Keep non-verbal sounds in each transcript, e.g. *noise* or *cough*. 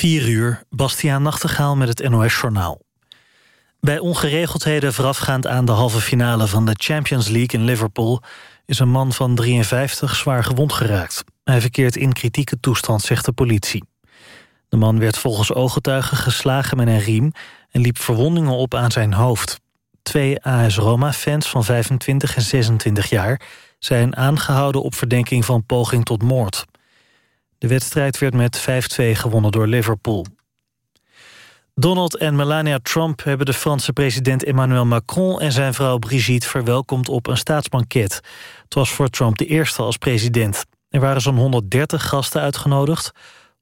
4 uur, Bastiaan Nachtegaal met het NOS-journaal. Bij ongeregeldheden voorafgaand aan de halve finale van de Champions League in Liverpool... is een man van 53 zwaar gewond geraakt. Hij verkeert in kritieke toestand, zegt de politie. De man werd volgens ooggetuigen geslagen met een riem... en liep verwondingen op aan zijn hoofd. Twee AS Roma-fans van 25 en 26 jaar... zijn aangehouden op verdenking van poging tot moord... De wedstrijd werd met 5-2 gewonnen door Liverpool. Donald en Melania Trump hebben de Franse president Emmanuel Macron... en zijn vrouw Brigitte verwelkomd op een staatsbanket. Het was voor Trump de eerste als president. Er waren zo'n 130 gasten uitgenodigd...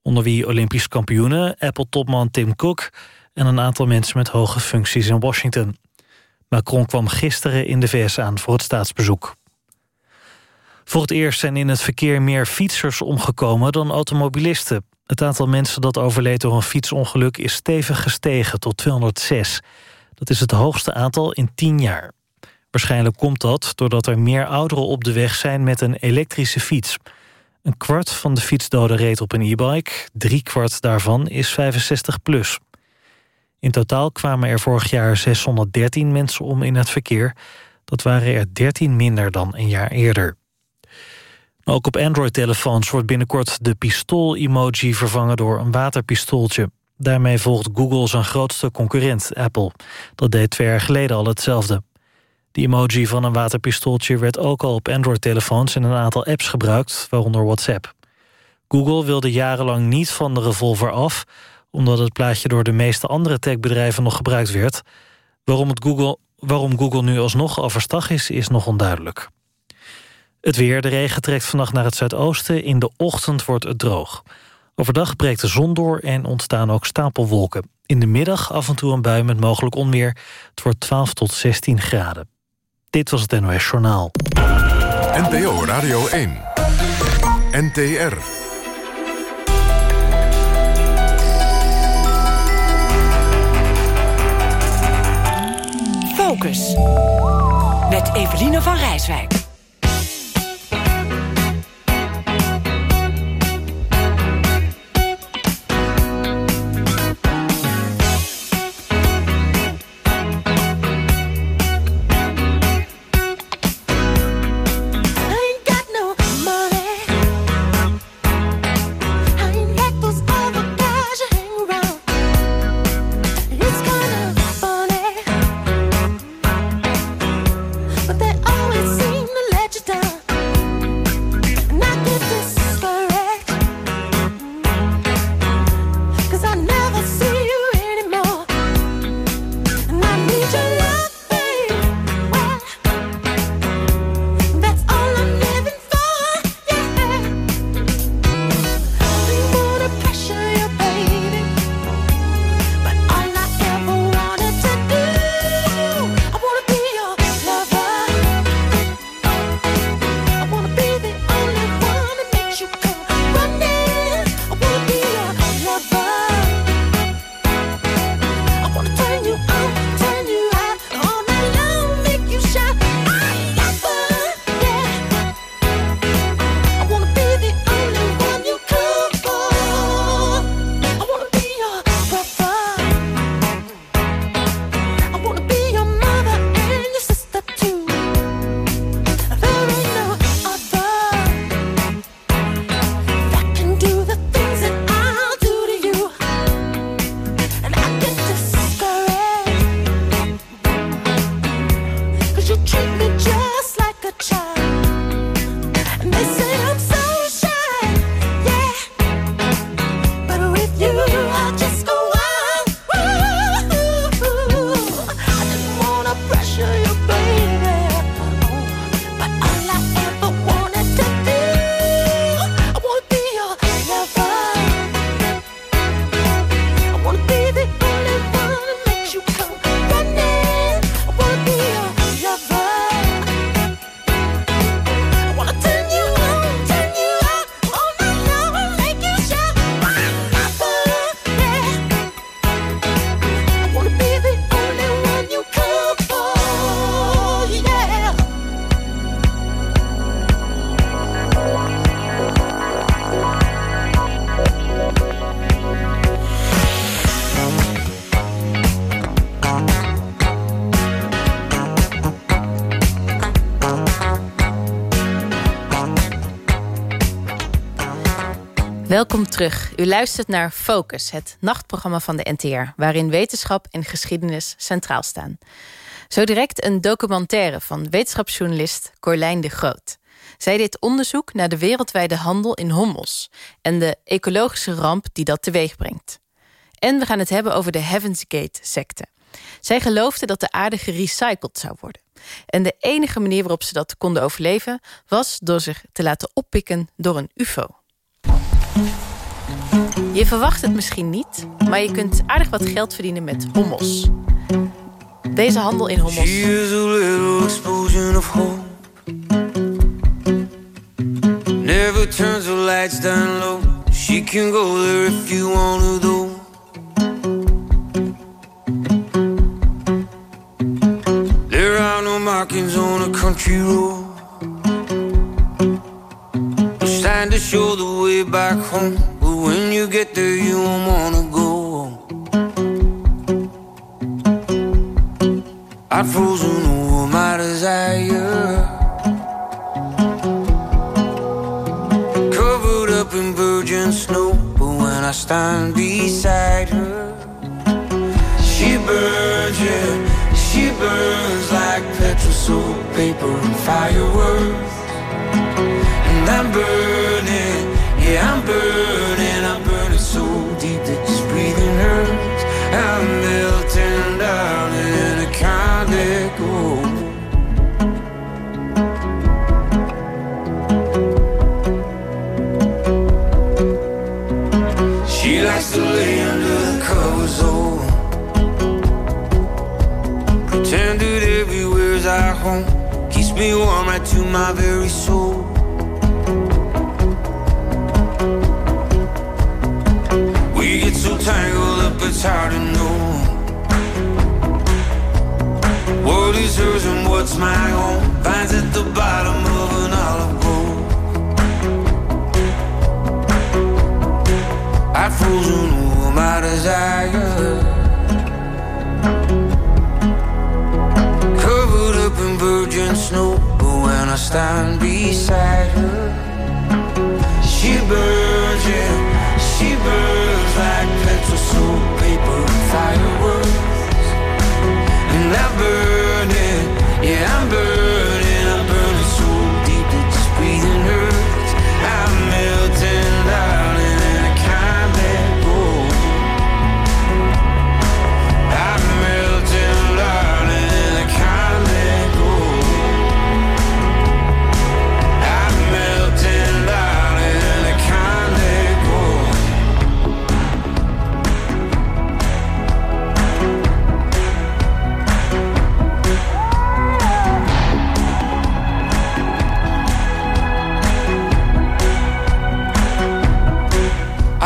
onder wie Olympisch kampioenen, Apple-topman Tim Cook... en een aantal mensen met hoge functies in Washington. Macron kwam gisteren in de VS aan voor het staatsbezoek. Voor het eerst zijn in het verkeer meer fietsers omgekomen dan automobilisten. Het aantal mensen dat overleed door een fietsongeluk is stevig gestegen tot 206. Dat is het hoogste aantal in 10 jaar. Waarschijnlijk komt dat doordat er meer ouderen op de weg zijn met een elektrische fiets. Een kwart van de fietsdoden reed op een e-bike, drie kwart daarvan is 65 plus. In totaal kwamen er vorig jaar 613 mensen om in het verkeer. Dat waren er 13 minder dan een jaar eerder. Ook op Android-telefoons wordt binnenkort de pistool-emoji vervangen door een waterpistooltje. Daarmee volgt Google zijn grootste concurrent, Apple. Dat deed twee jaar geleden al hetzelfde. Die emoji van een waterpistooltje werd ook al op Android-telefoons... in een aantal apps gebruikt, waaronder WhatsApp. Google wilde jarenlang niet van de revolver af... omdat het plaatje door de meeste andere techbedrijven nog gebruikt werd. Waarom, het Google, waarom Google nu alsnog overstag is, is nog onduidelijk. Het weer, de regen trekt vannacht naar het zuidoosten. In de ochtend wordt het droog. Overdag breekt de zon door en ontstaan ook stapelwolken. In de middag af en toe een bui met mogelijk onweer. Het wordt 12 tot 16 graden. Dit was het NOS Journaal. NPO Radio 1. NTR. Focus. Met Eveline van Rijswijk. Welkom terug. U luistert naar Focus, het nachtprogramma van de NTR... waarin wetenschap en geschiedenis centraal staan. Zo direct een documentaire van wetenschapsjournalist Corlijn de Groot. Zij deed onderzoek naar de wereldwijde handel in hommels... en de ecologische ramp die dat teweeg brengt. En we gaan het hebben over de Heaven's Gate-secte. Zij geloofde dat de aarde gerecycled zou worden. En de enige manier waarop ze dat konden overleven... was door zich te laten oppikken door een ufo. Je verwacht het misschien niet, maar je kunt aardig wat geld verdienen met hommels. Deze handel in hommels. Never turns the lights down low. She can go there if you want to though. There are no markings on a country road. Trying to show the way back home. You get there, you won't wanna go. I'd frozen over my desire. Covered up in virgin snow. But when I stand beside her, she burns, yeah. She burns like petrol, soap, paper, and fireworks. And I'm burning, yeah, I'm burning me warm right to my very soul. We get so tangled up, it's hard to know what is hers and what's my own. Finds at the bottom of an olive grove. I've frozen over my desire. Virgin snow, but when I stand beside her, she burns, yeah, she burns like petrol, soap, paper, fireworks. And I'm burning, yeah, I'm burning,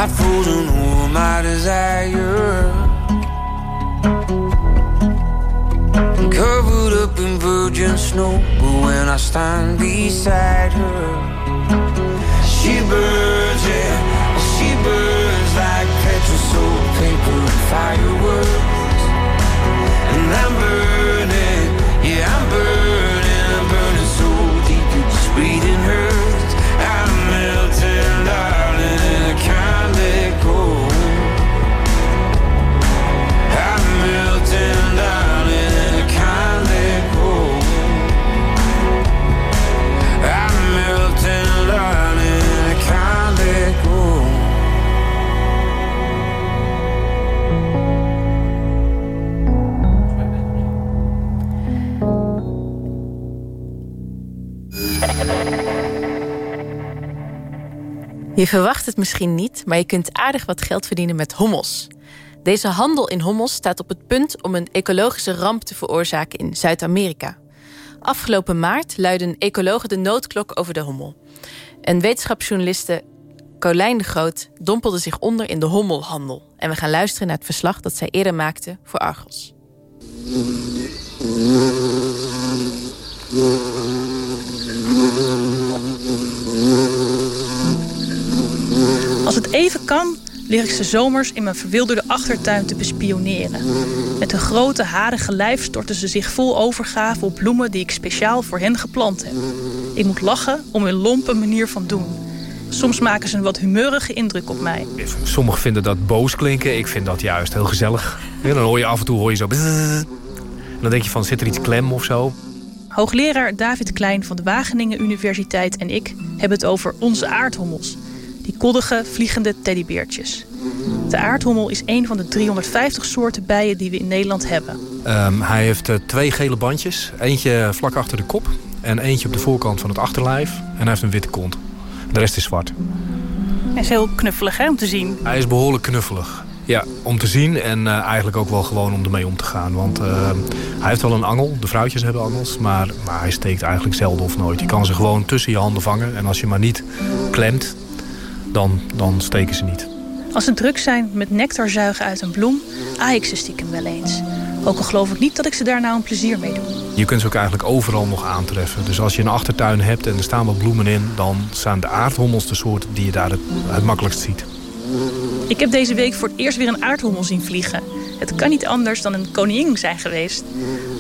I've frozen over my desire. Covered up in virgin snow, but when I stand beside her, she burns, yeah, she burns like petrol, soap, paper, and fireworks. Je verwacht het misschien niet, maar je kunt aardig wat geld verdienen met hommels. Deze handel in hommels staat op het punt om een ecologische ramp te veroorzaken in Zuid-Amerika. Afgelopen maart luidden ecologen de noodklok over de hommel. En wetenschapsjournaliste Colijn de Groot dompelde zich onder in de hommelhandel. En we gaan luisteren naar het verslag dat zij eerder maakte voor Argos. Als het even kan, lig ik ze zomers in mijn verwilderde achtertuin te bespioneren. Met een grote harige lijf storten ze zich vol overgave op bloemen die ik speciaal voor hen geplant heb. Ik moet lachen om hun lompe manier van doen. Soms maken ze een wat humeurige indruk op mij. Sommigen vinden dat boos klinken. Ik vind dat juist heel gezellig. dan hoor je af en toe hoor je zo... En dan denk je van, zit er iets klem of zo? Hoogleraar David Klein van de Wageningen Universiteit en ik hebben het over onze aardhommels. Die koddige, vliegende teddybeertjes. De aardhommel is een van de 350 soorten bijen die we in Nederland hebben. Um, hij heeft uh, twee gele bandjes. Eentje vlak achter de kop en eentje op de voorkant van het achterlijf. En hij heeft een witte kont. De rest is zwart. Hij is heel knuffelig hè, om te zien. Hij is behoorlijk knuffelig. Ja, om te zien en uh, eigenlijk ook wel gewoon om ermee om te gaan. Want uh, hij heeft wel een angel, de vrouwtjes hebben angels, maar, maar hij steekt eigenlijk zelden of nooit. Je kan ze gewoon tussen je handen vangen en als je maar niet klemt, dan, dan steken ze niet. Als ze druk zijn met nectar zuigen uit een bloem, aai ik ze stiekem wel eens. Ook al geloof ik niet dat ik ze daar nou een plezier mee doe. Je kunt ze ook eigenlijk overal nog aantreffen. Dus als je een achtertuin hebt en er staan wat bloemen in... dan zijn de aardhommels de soort die je daar het, het makkelijkst ziet. Ik heb deze week voor het eerst weer een aardhommel zien vliegen. Het kan niet anders dan een koningin zijn geweest.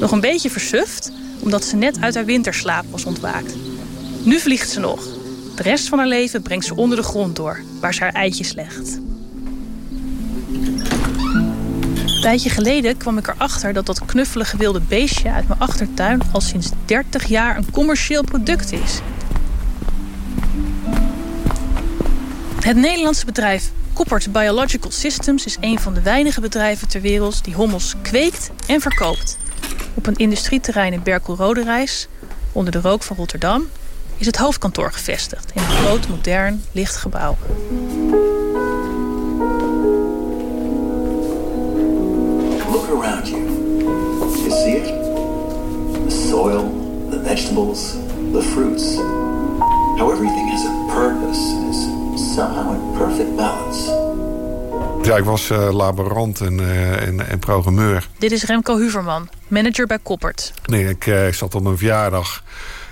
Nog een beetje versuft, omdat ze net uit haar winterslaap was ontwaakt. Nu vliegt ze nog. De rest van haar leven brengt ze onder de grond door, waar ze haar eitjes legt. Een tijdje geleden kwam ik erachter dat dat knuffelige wilde beestje uit mijn achtertuin al sinds 30 jaar een commercieel product is. Het Nederlandse bedrijf Koppert Biological Systems is een van de weinige bedrijven ter wereld die hommels kweekt en verkoopt. Op een industrieterrein in Berkel-Roderijs, onder de rook van Rotterdam, is het hoofdkantoor gevestigd in een groot, modern, licht gebouw. Look around you. You see it? The soil, the vegetables, the fruits. How everything has a purpose somehow in perfect balance. Ja, ik was uh, laborant en, uh, en, en, programmeur. Dit is Remco Huverman, manager bij Koppert. Nee, ik, uh, ik zat op een verjaardag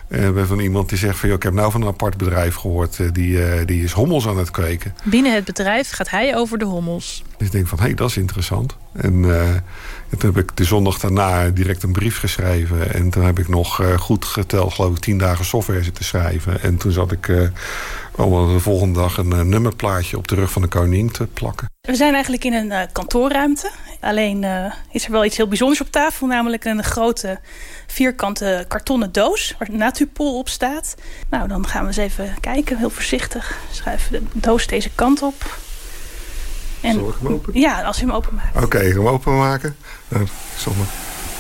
uh, ben van iemand die zegt van... Joh, ik heb nou van een apart bedrijf gehoord... Uh, die, uh, die is hommels aan het kweken. Binnen het bedrijf gaat hij over de hommels. Dus ik denk van, hé, hey, dat is interessant. En, en, toen heb ik de zondag daarna direct een brief geschreven. En toen heb ik nog goed geteld, geloof ik, tien dagen software zitten schrijven. En toen zat ik allemaal de volgende dag een nummerplaatje op de rug van de koning te plakken. We zijn eigenlijk in een kantoorruimte. Alleen is er wel iets heel bijzonders op tafel. Namelijk een grote vierkante kartonnen doos waar Natupol op staat. Nou, dan gaan we eens even kijken. Heel voorzichtig schuiven de doos deze kant op. En, Zal ik hem open? Ja, als je hem openmaakt. Oké, okay, hem openmaken. Dan,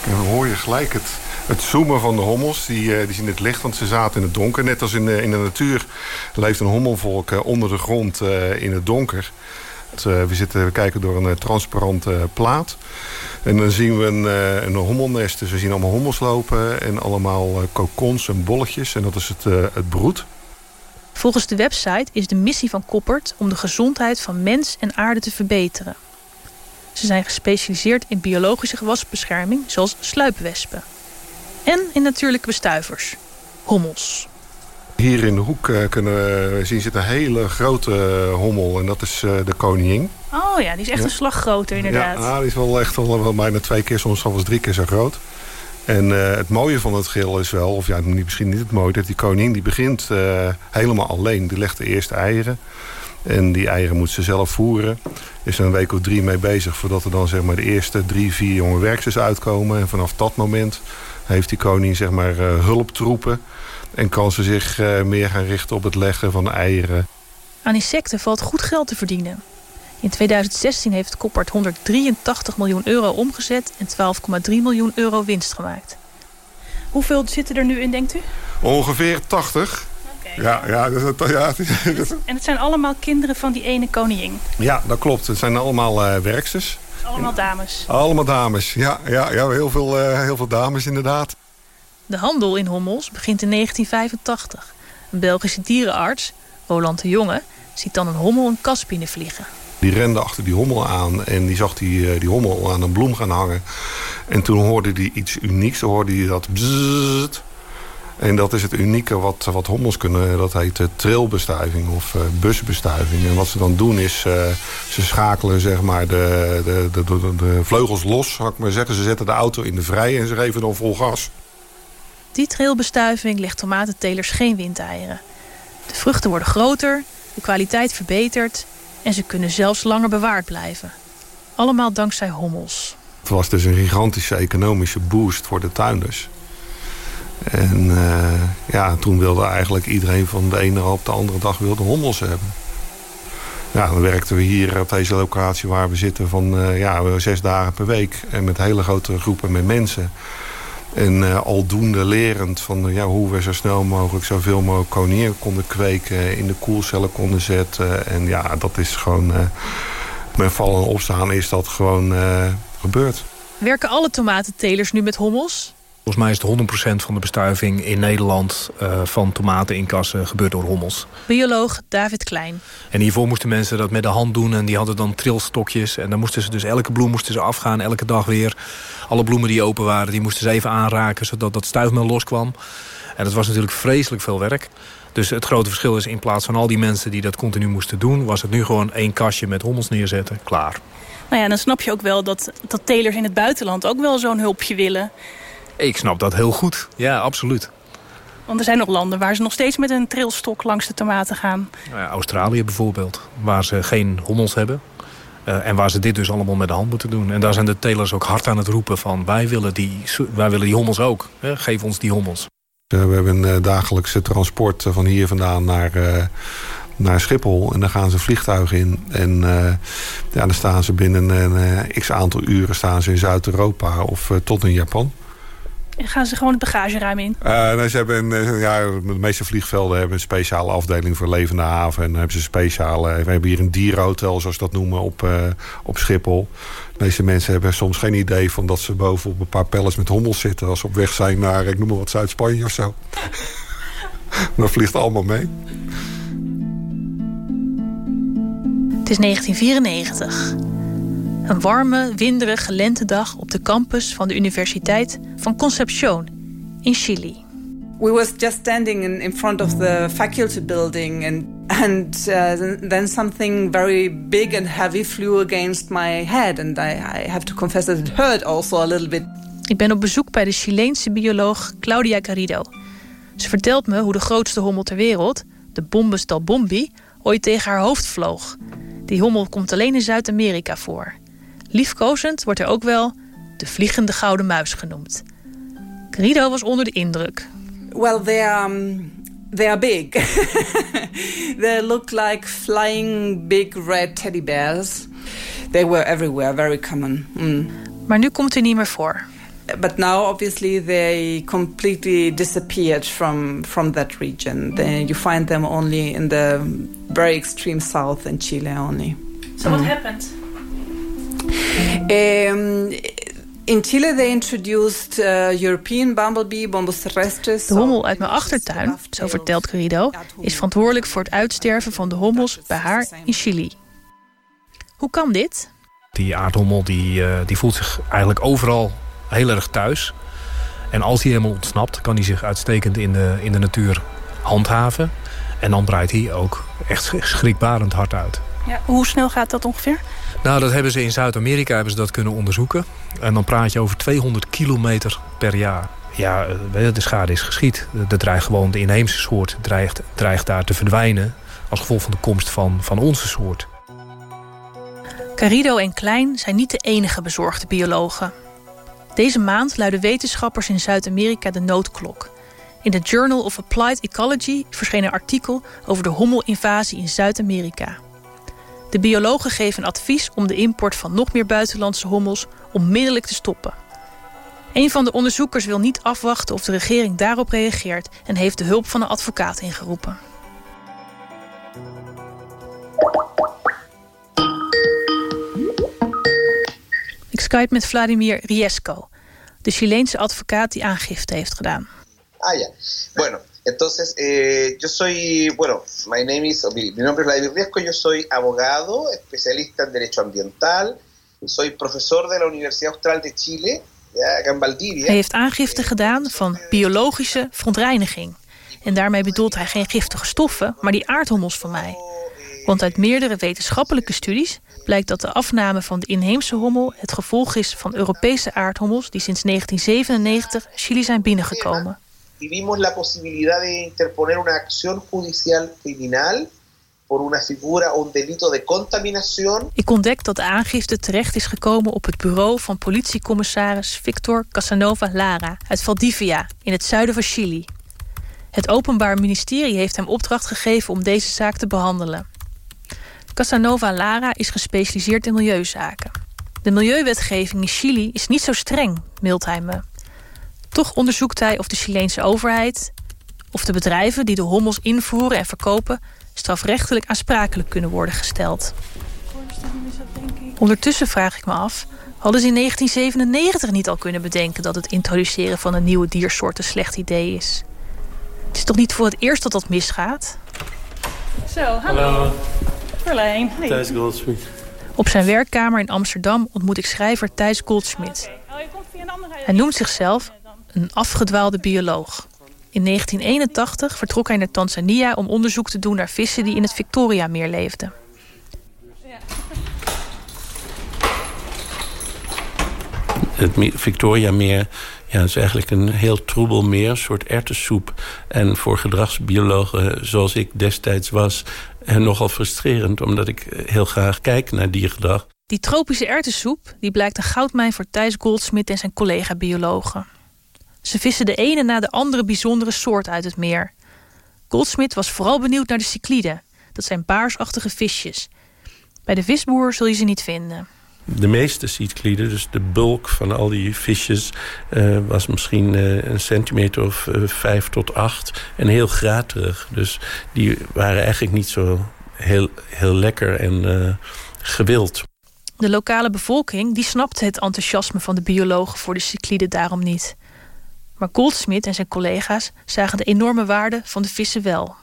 dan hoor je gelijk het, het zoomen van de hommels. Die, die zien het licht, want ze zaten in het donker. Net als in de, in de natuur leeft een hommelvolk onder de grond in het donker. We, zitten, kijken door een transparante plaat. En dan zien we een, een hommelnest. Dus we zien allemaal hommels lopen en allemaal kokons en bolletjes. En dat is het, het broed. Volgens de website is de missie van Koppert om de gezondheid van mens en aarde te verbeteren. Ze zijn gespecialiseerd in biologische gewasbescherming, zoals sluipwespen. En in natuurlijke bestuivers, hommels. Hier in de hoek uh, kunnen we zien zit een hele grote hommel. En dat is uh, de koningin. Oh ja, die is echt ja. een slag groter inderdaad. Ja, die is wel echt wel, wel bijna twee keer, soms zelfs drie keer zo groot. En uh, het mooie van het geel is wel, of ja, misschien niet het mooie... dat die koningin die begint helemaal alleen. Die legt de eerste eieren. En die eieren moet ze zelf voeren. Is er een week of drie mee bezig... voordat er dan zeg maar, de eerste drie, vier jonge werksters uitkomen. En vanaf dat moment heeft die koning zeg maar, hulptroepen... En kan ze zich uh, meer gaan richten op het leggen van eieren. Aan insecten valt goed geld te verdienen. In 2016 heeft Koppert 183 miljoen euro omgezet en 12,3 miljoen euro winst gemaakt. Hoeveel zitten er nu in, denkt u? Ongeveer 80. Ja, ja, dat, ja. *laughs* En het zijn allemaal kinderen van die ene koningin? Ja, dat klopt. Het zijn allemaal uh, werksters. Allemaal dames? Allemaal dames, ja. ja, ja heel, veel, uh, heel veel dames inderdaad. De handel in hommels begint in 1985. Een Belgische dierenarts, Roland de Jonge, ziet dan een hommel een kas binnenvliegen. Die rende achter die hommel aan en die zag die, die hommel aan een bloem gaan hangen. En toen hoorde hij iets unieks, toen hoorde hij dat bzzzt. En dat is het unieke wat, wat hommels kunnen. Dat heet trilbestuiving of uh, busbestuiving. En wat ze dan doen is, uh, ze schakelen zeg maar de, de, de, de, de vleugels los, zou ik maar zeggen. Ze zetten de auto in de vrij en ze geven dan vol gas. Die trilbestuiving legt tomatentelers geen windeieren. De vruchten worden groter, de kwaliteit verbetert en ze kunnen zelfs langer bewaard blijven. Allemaal dankzij hommels. Het was dus een gigantische economische boost voor de tuinders. En uh, ja, toen wilde eigenlijk iedereen van de ene op de andere dag wilde hommels hebben. Ja, dan werkten we hier op deze locatie waar we zitten van uh, ja, zes dagen per week. En met hele grote groepen met mensen. En uh, aldoende lerend van ja, hoe we zo snel mogelijk zoveel mogelijk koningen konden kweken. In de koelcellen konden zetten. En ja, dat is gewoon... met vallen en opstaan is dat gewoon gebeurd. Werken alle tomatentelers nu met hommels? Volgens mij is het 100% van de bestuiving in Nederland uh, van tomaten in kassen gebeurd door hommels. Bioloog David Klein. En hiervoor moesten mensen dat met de hand doen en die hadden dan trilstokjes. En dan moesten ze dus elke bloem moesten ze afgaan, elke dag weer. Alle bloemen die open waren, die moesten ze even aanraken zodat dat stuifmeel loskwam. En dat was natuurlijk vreselijk veel werk. Dus het grote verschil is in plaats van al die mensen die dat continu moesten doen... was het nu gewoon één kastje met hommels neerzetten, klaar. Nou ja, dan snap je ook wel dat, dat telers in het buitenland ook wel zo'n hulpje willen. Ik snap dat heel goed. Ja, absoluut. Want er zijn nog landen waar ze nog steeds met een trilstok langs de tomaten gaan. Nou ja, Australië bijvoorbeeld, waar ze geen hommels hebben. Uh, en waar ze dit dus allemaal met de hand moeten doen. En daar zijn de telers ook hard aan het roepen van... wij willen die, wij willen die hommels ook. Hè? Geef ons die hommels. We hebben een uh, dagelijkse transport van hier vandaan naar, uh, naar Schiphol. En daar gaan ze vliegtuigen in. En ja, dan staan ze binnen een x aantal uren staan ze in Zuid-Europa of tot in Japan. Gaan ze gewoon het bagageruim in? Uh, nee, ze hebben een, ja, de meeste vliegvelden hebben een speciale afdeling voor levende haven. En dan hebben ze speciale... We hebben hier een dierenhotel, zoals ze dat noemen, op, uh, op Schiphol. De meeste mensen hebben soms geen idee van dat ze boven op een paar pellets met hommels zitten... als ze op weg zijn naar, ik noem maar wat, Zuid-Spanje of zo. *laughs* dat vliegt allemaal mee. Het is 1994. Een warme, winderige lentedag op de campus van de Universiteit van Concepción in Chili. We was just standing in, in front of the faculty building and and uh, then something very big and heavy flew against my head and I, I have to confess that it hurt also a little bit. Ik ben op bezoek bij de Chileense bioloog Claudia Garrido. Ze vertelt me hoe de grootste hommel ter wereld, de Bombus del Bombi, ooit tegen haar hoofd vloog. Die hommel komt alleen in Zuid-Amerika voor. Liefkozend wordt er ook wel de vliegende gouden muis genoemd. Grido was onder de indruk. Well, they are, um, they are big. *laughs* they look like flying big red teddy bears. They were everywhere, very common. Mm. Maar nu komt hij niet meer voor. But now, obviously, they completely disappeared from from that region. They, you find them only in the very extreme south in Chile only. So mm. what happened? Um, in Chile they introduced uh, European bumblebee, Bombus terrestris. De hommel uit mijn achtertuin, zo vertelt Querido, is verantwoordelijk voor het uitsterven van de hommels bij haar in Chili. Hoe kan dit? Die aardhommel die, uh, die voelt zich eigenlijk overal heel erg thuis. En als hij helemaal ontsnapt, kan hij zich uitstekend in de, in de natuur handhaven. En dan breidt hij ook echt schrikbarend hard uit. Ja, hoe snel gaat dat ongeveer? Nou, dat hebben ze in Zuid-Amerika hebben ze dat kunnen onderzoeken. En dan praat je over 200 kilometer per jaar. Ja, eh, de schade is geschied. De, dreigt gewoon, de inheemse soort dreigt, dreigt daar te verdwijnen... als gevolg van de komst van, van onze soort. Carido en Klein zijn niet de enige bezorgde biologen. Deze maand luiden wetenschappers in Zuid-Amerika de noodklok. In de Journal of Applied Ecology verscheen een artikel over de hommelinvasie in Zuid-Amerika. De biologen geven advies om de import van nog meer buitenlandse hommels onmiddellijk te stoppen. Een van de onderzoekers wil niet afwachten of de regering daarop reageert en heeft de hulp van een advocaat ingeroepen. Ik skype met Vladimir Riesco, de Chileense advocaat die aangifte heeft gedaan. Ah ja, bueno, Entonces, eh, yo soy, bueno, my name is, mi, nombre es Vladimir Riesco, yo soy abogado, especialista en Derecho Ambiental, soy profesor de la Universidad Austral de Chile, acá en Valdivia. Hij heeft aangifte gedaan van biologische verontreiniging. En daarmee bedoelt hij geen giftige stoffen, maar die aardhommels van mij. Want uit meerdere wetenschappelijke studies blijkt dat de afname van de inheemse hommel het gevolg is van Europese aardhommels die sinds 1997 Chili zijn binnengekomen y la posibilidad de interponer una acción judicial criminal por una figura un delito de contaminación. Ik ontdek dat de aangifte terecht is gekomen op het bureau van politiecommissaris Victor Casanova Lara uit Valdivia in het zuiden van Chili. Het Openbaar Ministerie heeft hem opdracht gegeven om deze zaak te behandelen. Casanova Lara is gespecialiseerd in milieuzaken. De milieuwetgeving in Chili is niet zo streng, mailt hij me. Toch onderzoekt hij of de Chileense overheid... of de bedrijven die de hommels invoeren en verkopen... strafrechtelijk aansprakelijk kunnen worden gesteld. Ondertussen vraag ik me af... hadden ze in 1997 niet al kunnen bedenken... dat het introduceren van een nieuwe diersoort een slecht idee is? Het is toch niet voor het eerst dat dat misgaat? Zo, hallo. Verlijn. Thijs Goldsmith. Op zijn werkkamer in Amsterdam ontmoet ik schrijver Thijs Goldsmith. Hij noemt zichzelf een afgedwaalde bioloog. In 1981 vertrok hij naar Tanzania om onderzoek te doen naar vissen die in het Victoriameer leefden. Het Victoriameer ja, is eigenlijk een heel troebel meer, een soort ertessoep. En voor gedragsbiologen zoals ik destijds was... Eh, nogal frustrerend, omdat ik heel graag kijk naar diergedrag. Die tropische ertessoep die blijkt een goudmijn voor Thijs Goldsmith en zijn collega-biologen. Ze vissen de ene na de andere bijzondere soort uit het meer. Goldsmith was vooral benieuwd naar de cycliden. Dat zijn baarsachtige visjes. Bij de visboer zul je ze niet vinden. De meeste cycliden, dus de bulk van al die visjes... Uh, was misschien uh, een centimeter of uh, vijf tot acht. En heel graterig. Dus die waren eigenlijk niet zo heel, heel lekker en gewild. De lokale bevolking die snapte het enthousiasme van de biologen... voor de cycliden daarom niet. Maar Goldsmith en zijn collega's zagen de enorme waarde van de vissen wel.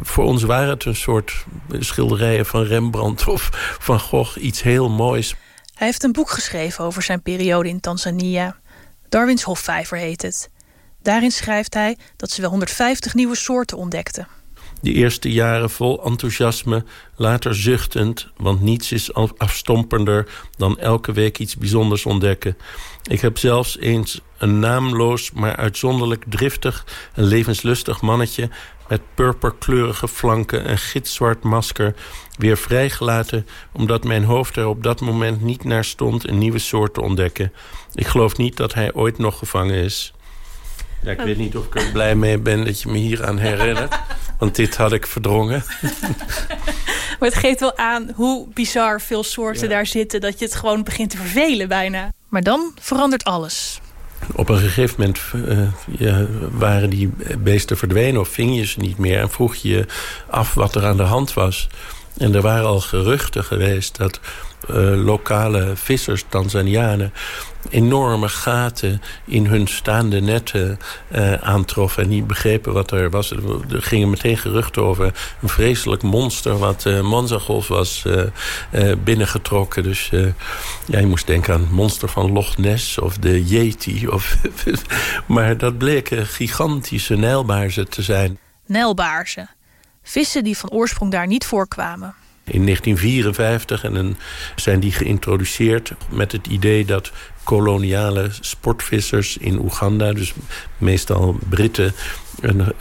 Voor ons waren het een soort schilderijen van Rembrandt of van Gogh. Iets heel moois. Hij heeft een boek geschreven over zijn periode in Tanzania. Darwins Hofvijver heet het. Daarin schrijft hij dat ze wel 150 nieuwe soorten ontdekten. De eerste jaren vol enthousiasme, later zuchtend... want niets is afstompender dan elke week iets bijzonders ontdekken. Ik heb zelfs eens een naamloos, maar uitzonderlijk driftig... en levenslustig mannetje met purperkleurige flanken en gitzwart masker... weer vrijgelaten omdat mijn hoofd er op dat moment niet naar stond... een nieuwe soort te ontdekken. Ik geloof niet dat hij ooit nog gevangen is. Ja, ik weet niet of ik er blij mee ben dat je me hier aan herinnert. *laughs* Want dit had ik verdrongen. *laughs* Maar het geeft wel aan hoe bizar veel soorten daar zitten... dat je het gewoon begint te vervelen bijna. Maar dan verandert alles. Op een gegeven moment uh, ja, waren die beesten verdwenen of ving je ze niet meer... en vroeg je je af wat er aan de hand was. En er waren al geruchten geweest dat uh, lokale vissers, Tanzanianen enorme gaten in hun staande netten uh, aantroffen... en niet begrepen wat er was. Er gingen meteen geruchten over een vreselijk monster... wat uh, Monzagolf was binnengetrokken. Dus ja, je moest denken aan het monster van Loch Ness of de Yeti. Of *laughs* maar dat bleken gigantische nijlbaarzen te zijn. Nijlbaarzen. Vissen die van oorsprong daar niet voorkwamen. In 1954 en dan zijn die geïntroduceerd met het idee dat koloniale sportvissers in Oeganda... dus meestal Britten,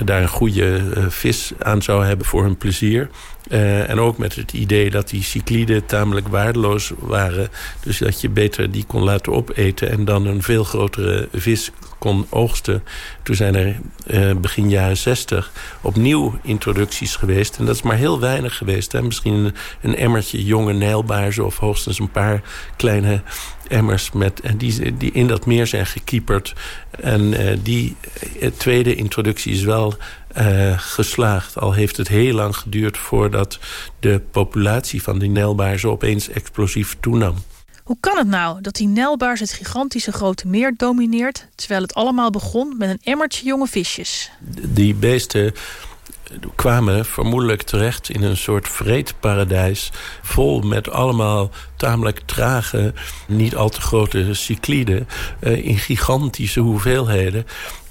daar een goede uh, vis aan zou hebben voor hun plezier. Uh, en ook met het idee dat die cycliden tamelijk waardeloos waren. Dus dat je beter die kon laten opeten... en dan een veel grotere vis kon oogsten. Toen zijn er uh, begin jaren zestig opnieuw introducties geweest. En dat is maar heel weinig geweest. Hè? Misschien een, een emmertje jonge nijlbaarzen... of hoogstens een paar kleine emmers met, en die, die in dat meer zijn gekieperd. En uh, die uh, tweede introductie is wel uh, geslaagd. Al heeft het heel lang geduurd voordat de populatie van die nijlbaarzen opeens explosief toenam. Hoe kan het nou dat die nijlbaars het gigantische grote meer domineert... terwijl het allemaal begon met een emmertje jonge visjes? Die beesten kwamen vermoedelijk terecht in een soort vreedparadijs... vol met allemaal tamelijk trage, niet al te grote cycliden... Uh, in gigantische hoeveelheden.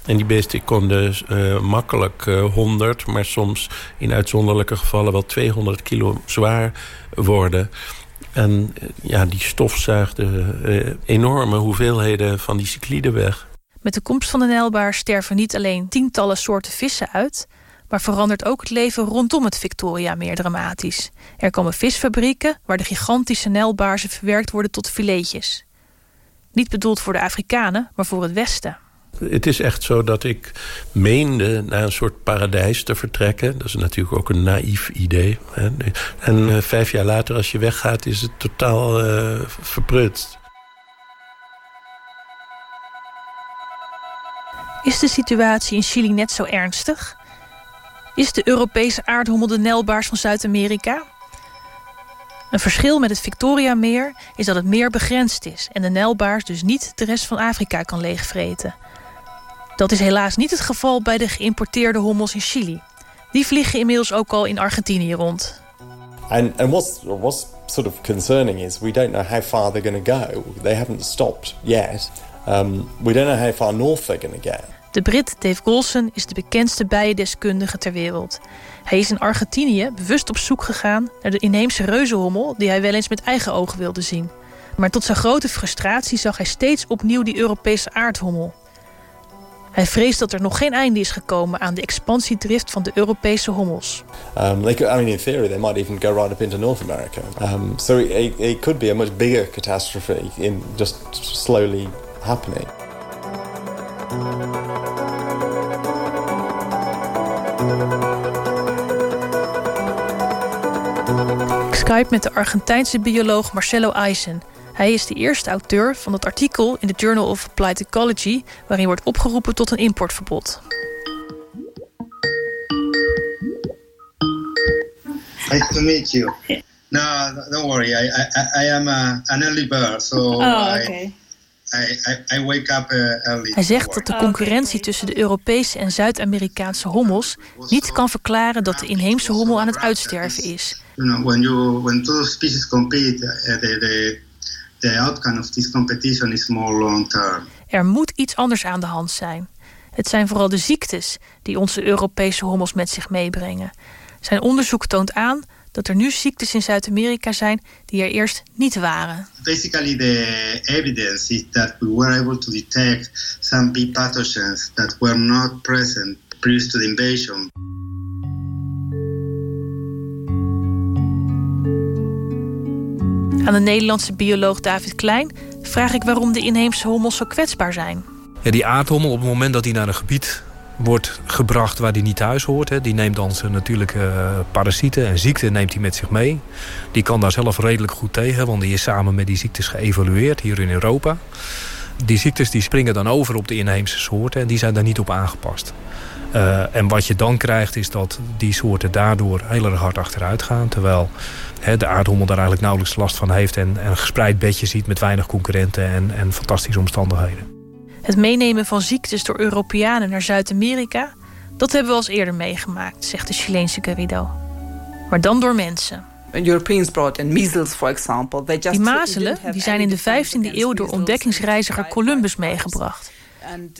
En die beesten konden uh, makkelijk uh, 100, maar soms in uitzonderlijke gevallen wel 200 kilo zwaar worden... En ja, die stofzuigde uh, enorme hoeveelheden van die cycliden weg. Met de komst van de Nijlbaar sterven niet alleen tientallen soorten vissen uit maar verandert ook het leven rondom het Victoria meer dramatisch. Er komen visfabrieken waar de gigantische nelbaarzen verwerkt worden tot filetjes. Niet bedoeld voor de Afrikanen, maar voor het Westen. Het is echt zo dat ik meende naar een soort paradijs te vertrekken. Dat is natuurlijk ook een naïef idee. En uh, vijf jaar later, als je weggaat, is het totaal uh, verprutst. Is de situatie in Chili net zo ernstig? Is de Europese aardhommel de nelbaars van Zuid-Amerika? Een verschil met het Victoriameer is dat het meer begrensd is... en de nelbaars dus niet de rest van Afrika kan leegvreten. Dat is helaas niet het geval bij de geïmporteerde hommels in Chili. Die vliegen inmiddels ook al in Argentinië rond. And, and what's, sort of concerning is we don't know how far they're going to go. They haven't stopped yet. Um, we don't know how far north they're going to get. De Brit Dave Golson is de bekendste bijendeskundige ter wereld. Hij is in Argentinië bewust op zoek gegaan naar de inheemse reuzenhommel die hij wel eens met eigen ogen wilde zien. Maar tot zijn grote frustratie zag hij steeds opnieuw die Europese aardhommel. Hij vreest dat er nog geen einde is gekomen aan de expansiedrift van de Europese hommels. Um, I mean, in theory, they might even go right up into North America. Um, so it, it could be a much bigger catastrophe in just slowly happening. Ik skype met de Argentijnse bioloog Marcelo Eisen. Hij is de eerste auteur van het artikel in de Journal of Applied Ecology... waarin wordt opgeroepen tot een importverbod. Nice to meet you. No, don't worry. I, I, I am a, an early bird, so oh, okay. I, I, I wake up uh, early. Hij zegt dat de concurrentie tussen de Europese en Zuid-Amerikaanse hommels niet kan verklaren dat de inheemse hommel aan het uitsterven is. You know, when you when two species compete, the, the the outcome of this competition is more long term. Er moet iets anders aan de hand zijn. Het zijn vooral de ziektes die onze Europese hommels met zich meebrengen. Zijn onderzoek toont aan dat er nu ziektes in Zuid-Amerika zijn die er eerst niet waren. Basically the evidence is that we were able to detect some bee pathogens that were not present previous to the invasion. Aan de Nederlandse bioloog David Klein vraag ik waarom de inheemse hommels zo kwetsbaar zijn. Ja, die aardhommel, op het moment dat hij naar een gebied wordt gebracht waar hij niet thuis hoort... Hè, die neemt dan zijn natuurlijke uh, parasieten en ziekten neemt hij met zich mee. Die kan daar zelf redelijk goed tegen, want die is samen met die ziektes geëvolueerd hier in Europa. Die ziektes die springen dan over op de inheemse soorten en die zijn daar niet op aangepast. Uh, en wat je dan krijgt is dat die soorten daardoor heel erg hard achteruit gaan. Terwijl hè, de aardhommel daar eigenlijk nauwelijks last van heeft... en een gespreid bedje ziet met weinig concurrenten en, en fantastische omstandigheden. Het meenemen van ziektes door Europeanen naar Zuid-Amerika... dat hebben we als eerder meegemaakt, zegt de Chileense Garrido. Maar dan door mensen. Europeans brought in measles, for example. They just die mazelen die zijn in de 15e eeuw door ontdekkingsreiziger Columbus meegebracht.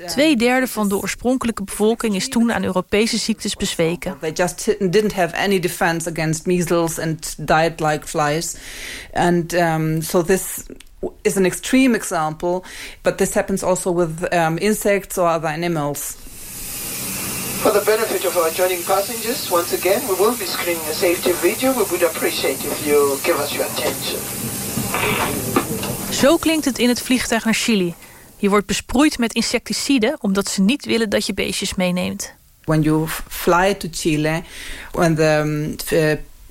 Tweederde van de oorspronkelijke bevolking is toen aan Europese ziektes bezweken. They just didn't have any defense against measles and died like flies. And um, so this is an extreme example, but this happens also with um, insects or other animals. For the benefit of our joining passengers, once again, we will be screening a safety video. We would appreciate if you give us your attention. Zo klinkt het in het vliegtuig naar Chili. Je wordt besproeid met insecticiden omdat ze niet willen dat je beestjes meeneemt. When you fly to Chile, when the um,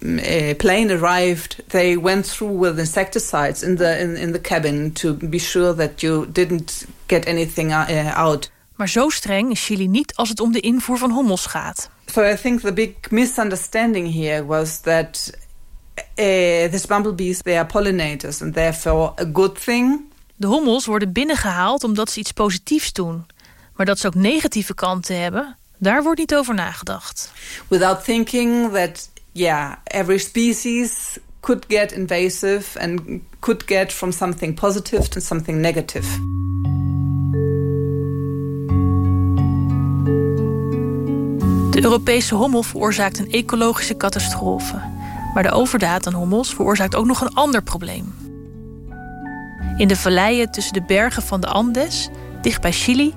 uh, plane arrived, they went through with insecticides in the in, in the cabin to be sure that you didn't get anything uh, out. Maar zo streng is Chili niet als het om de invoer van hommels gaat. So I think the big misunderstanding here was that uh, these bumblebees they are pollinators and therefore a good thing. De hommels worden binnengehaald omdat ze iets positiefs doen. Maar dat ze ook negatieve kanten hebben, daar wordt niet over nagedacht. Without thinking that, yeah, every species could get invasive and could get from something positive to something negative. De Europese hommel veroorzaakt een ecologische catastrofe. Maar de overdaad aan hommels veroorzaakt ook nog een ander probleem. In de valleien tussen de bergen van de Andes, dicht bij Chili,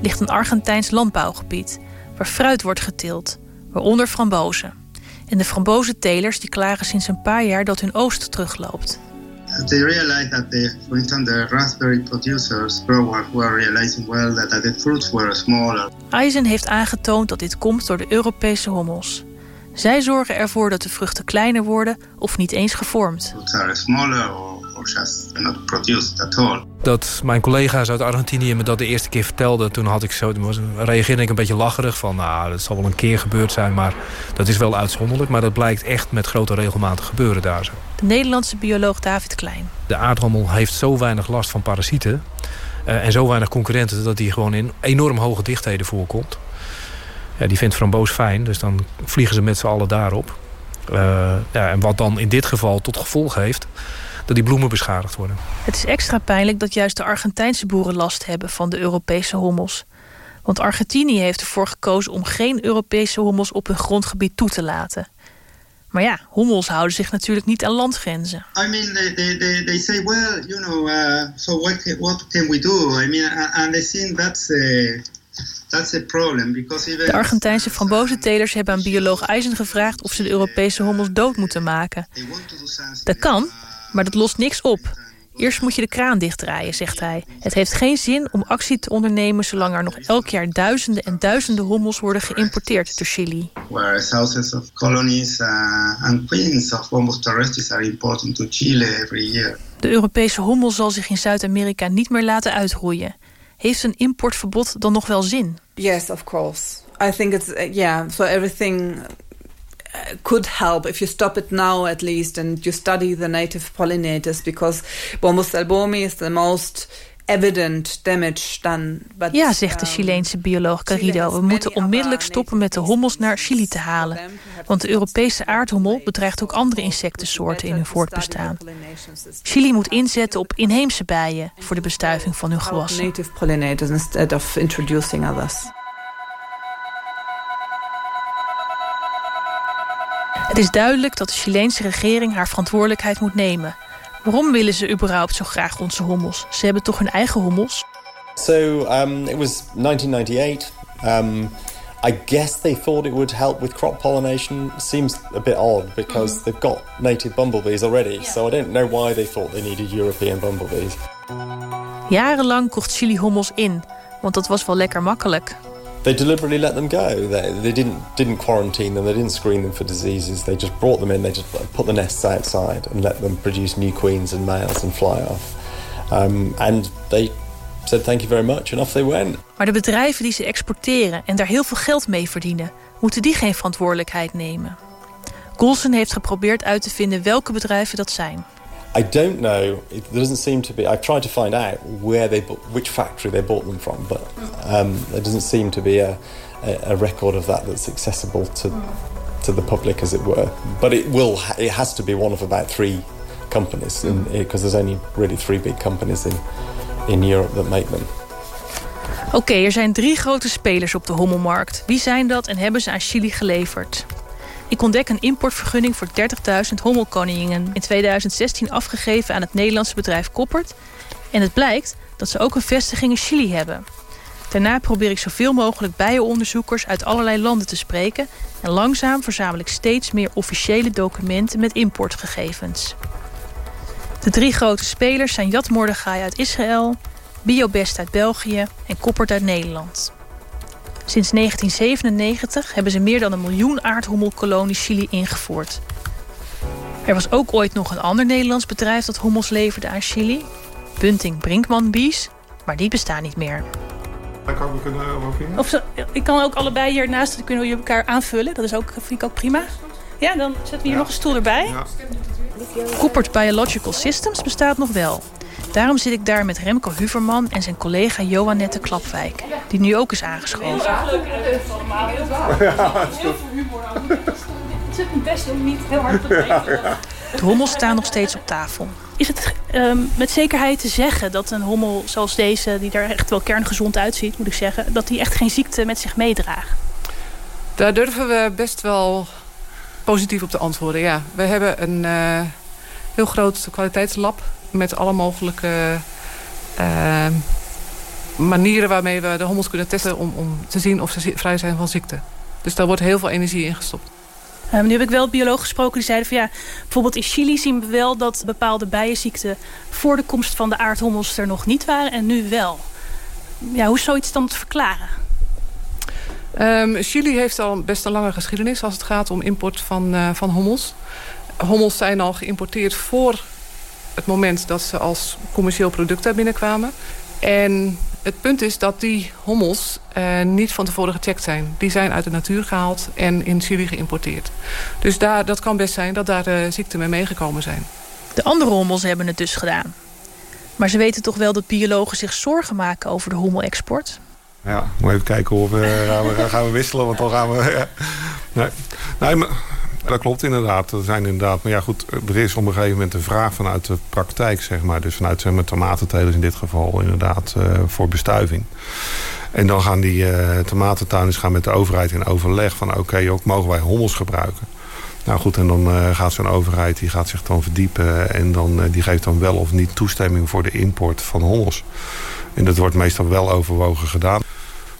ligt een Argentijns landbouwgebied waar fruit wordt geteeld, waaronder frambozen. En de frambozentelers die klagen sinds een paar jaar dat hun oost terugloopt. They realized that the, for instance, the raspberry producers, growers, were realizing well that, that the fruits were smaller. Eisen heeft aangetoond dat dit komt door de Europese hommels. Zij zorgen ervoor dat de vruchten kleiner worden of niet eens gevormd. Fruits are smaller or, or just not produced at all. Dat mijn collega's uit Argentinië me dat de eerste keer vertelden... toen had ik zo, reageerde ik een beetje lacherig van... nou, dat zal wel een keer gebeurd zijn, maar dat is wel uitzonderlijk. Maar dat blijkt echt met grote regelmaat te gebeuren daar zo. De Nederlandse bioloog David Klein. De aardhommel heeft zo weinig last van parasieten... Uh, en zo weinig concurrenten dat die gewoon in enorm hoge dichtheden voorkomt. Ja, die vindt framboos fijn, dus dan vliegen ze met z'n allen daarop. Uh, ja, en wat dan in dit geval tot gevolg heeft dat die bloemen beschadigd worden. Het is extra pijnlijk dat juist de Argentijnse boeren last hebben van de Europese hommels. Want Argentinië heeft ervoor gekozen om geen Europese hommels op hun grondgebied toe te laten. Maar ja, hommels houden zich natuurlijk niet aan landgrenzen. I mean, they, they, they, they say, well, you know, uh, so what, what can we do? I mean, and they think that's a, that's a problem. Because even... De Argentijnse frambozentelers hebben aan bioloog Eisen gevraagd... of ze de Europese hommels dood moeten maken. Dat kan, maar dat lost niks op. Eerst moet je de kraan dichtdraaien, zegt hij. Het heeft geen zin om actie te ondernemen zolang er nog elk jaar duizenden en duizenden hommels worden geïmporteerd door Chili. Where thousands of colonies uh, and queens of homo terrestris are imported to Chile every year. De Europese hommel zal zich in Zuid-Amerika niet meer laten uitroeien. Heeft een importverbod dan nog wel zin? Yes, of course. I think it's uh, yeah. So everything could help if you stop it now at least and you study the native pollinators because Bombus albomi is the most evident damage done. But, ja, zegt de Chileense bioloog Carrido. We moeten onmiddellijk stoppen met de hommels naar Chili te halen. Want de Europese aardhommel bedreigt ook andere insectensoorten in hun voortbestaan. Chili moet inzetten op inheemse bijen voor de bestuiving van hun gewassen. Native pollinators instead of introducing others. Het is duidelijk dat de Chileense regering haar verantwoordelijkheid moet nemen. Waarom willen ze überhaupt zo graag onze hommels? Ze hebben toch hun eigen hommels? So um, it was 1998. Um, I guess they thought it would help with crop pollination. Seems a bit odd because they've got native bumblebees already. So I don't know why they thought they needed European bumblebees. Jarenlang kocht Chili hommels in, want dat was wel lekker makkelijk. They deliberately let them go. They, they didn't didn't quarantine them. They didn't screen them for diseases. They just brought them in. They just put the nests outside and let them produce new queens and males and fly off. Um, and they said thank you very much and off they went. Maar de bedrijven die ze exporteren en daar heel veel geld mee verdienen, moeten die geen verantwoordelijkheid nemen? Golson heeft geprobeerd uit te vinden welke bedrijven dat zijn. I don't know. It, there doesn't seem to be. I've tried to find out where they, which factory they bought them from, but um, there doesn't seem to be a, a, record of that that's accessible to to the public, as it were. But it will. It has to be one of about three companies, because there's only really three big companies in in Europe that make them. Oké, okay, er zijn drie grote spelers op de hommelmarkt. Wie zijn dat en hebben ze aan Chili geleverd? Ik ontdek een importvergunning voor 30.000 hommelkoningen in 2016 afgegeven aan het Nederlandse bedrijf Koppert. En het blijkt dat ze ook een vestiging in Chili hebben. Daarna probeer ik zoveel mogelijk bijenonderzoekers uit allerlei landen te spreken... en langzaam verzamel ik steeds meer officiële documenten met importgegevens. De drie grote spelers zijn Mordechai uit Israël... Biobest uit België en Koppert uit Nederland. Sinds 1997 hebben ze meer dan een miljoen aardhommelkolonies Chili ingevoerd. Er was ook ooit nog een ander Nederlands bedrijf dat hommels leverde aan Chili. Bunting Brinkman Bies, maar die bestaan niet meer. Kan we kunnen of zo, ik kan ook allebei hiernaast, dan kunnen we elkaar aanvullen. Dat is ook, vind ik ook prima. Ja, dan zetten we hier nog een stoel erbij. Ja. Koppert Biological Systems bestaat nog wel. Daarom zit ik daar met Remco Huverman en zijn collega Joannette Klapwijk, die nu ook is aangeschoven. Ja. Heel veel humor Het is mijn best om niet heel hard te De hommels staan nog steeds op tafel. Is het um, met zekerheid te zeggen dat een hommel zoals deze, die er echt wel kerngezond uitziet, moet ik zeggen, dat die echt geen ziekte met zich meedraagt? Daar durven we best wel positief op te antwoorden, ja. We hebben een uh, heel groot kwaliteitslab met alle mogelijke uh, manieren waarmee we de hommels kunnen testen... om, om te zien of ze vrij zijn van ziekte. Dus daar wordt heel veel energie in gestopt. Um, nu heb ik wel biologen gesproken die zeiden van ja, bijvoorbeeld in Chili zien we wel dat bepaalde bijenziekten voor de komst van de aardhommels er nog niet waren en nu wel. Ja, hoe is zoiets dan te verklaren? Um, Chili heeft al best een lange geschiedenis als het gaat om import van, uh, van hommels. Hommels zijn al geïmporteerd voor het moment dat ze als commercieel product daar binnenkwamen. En het punt is dat die hommels uh, niet van tevoren gecheckt zijn. Die zijn uit de natuur gehaald en in Chili geïmporteerd. Dus daar, dat kan best zijn dat daar uh, ziekten mee meegekomen zijn. De andere hommels hebben het dus gedaan. Maar ze weten toch wel dat biologen zich zorgen maken over de hommelexport? Ja, moet even kijken of we gaan, we, gaan we wisselen, want dan gaan we... *laughs* Ja. Nee, nee maar, dat klopt inderdaad. Er zijn inderdaad, maar ja goed, er is op een gegeven moment een vraag vanuit de praktijk, zeg maar. Dus vanuit zeg maar, tomatentelers in dit geval inderdaad uh, voor bestuiving. En dan gaan die uh, tomatentuinders gaan met de overheid in overleg van oké, ook mogen wij hommels gebruiken. Nou goed, en dan uh, gaat zo'n overheid die gaat zich dan verdiepen en dan, die geeft dan wel of niet toestemming voor de import van hommels. En dat wordt meestal wel overwogen gedaan.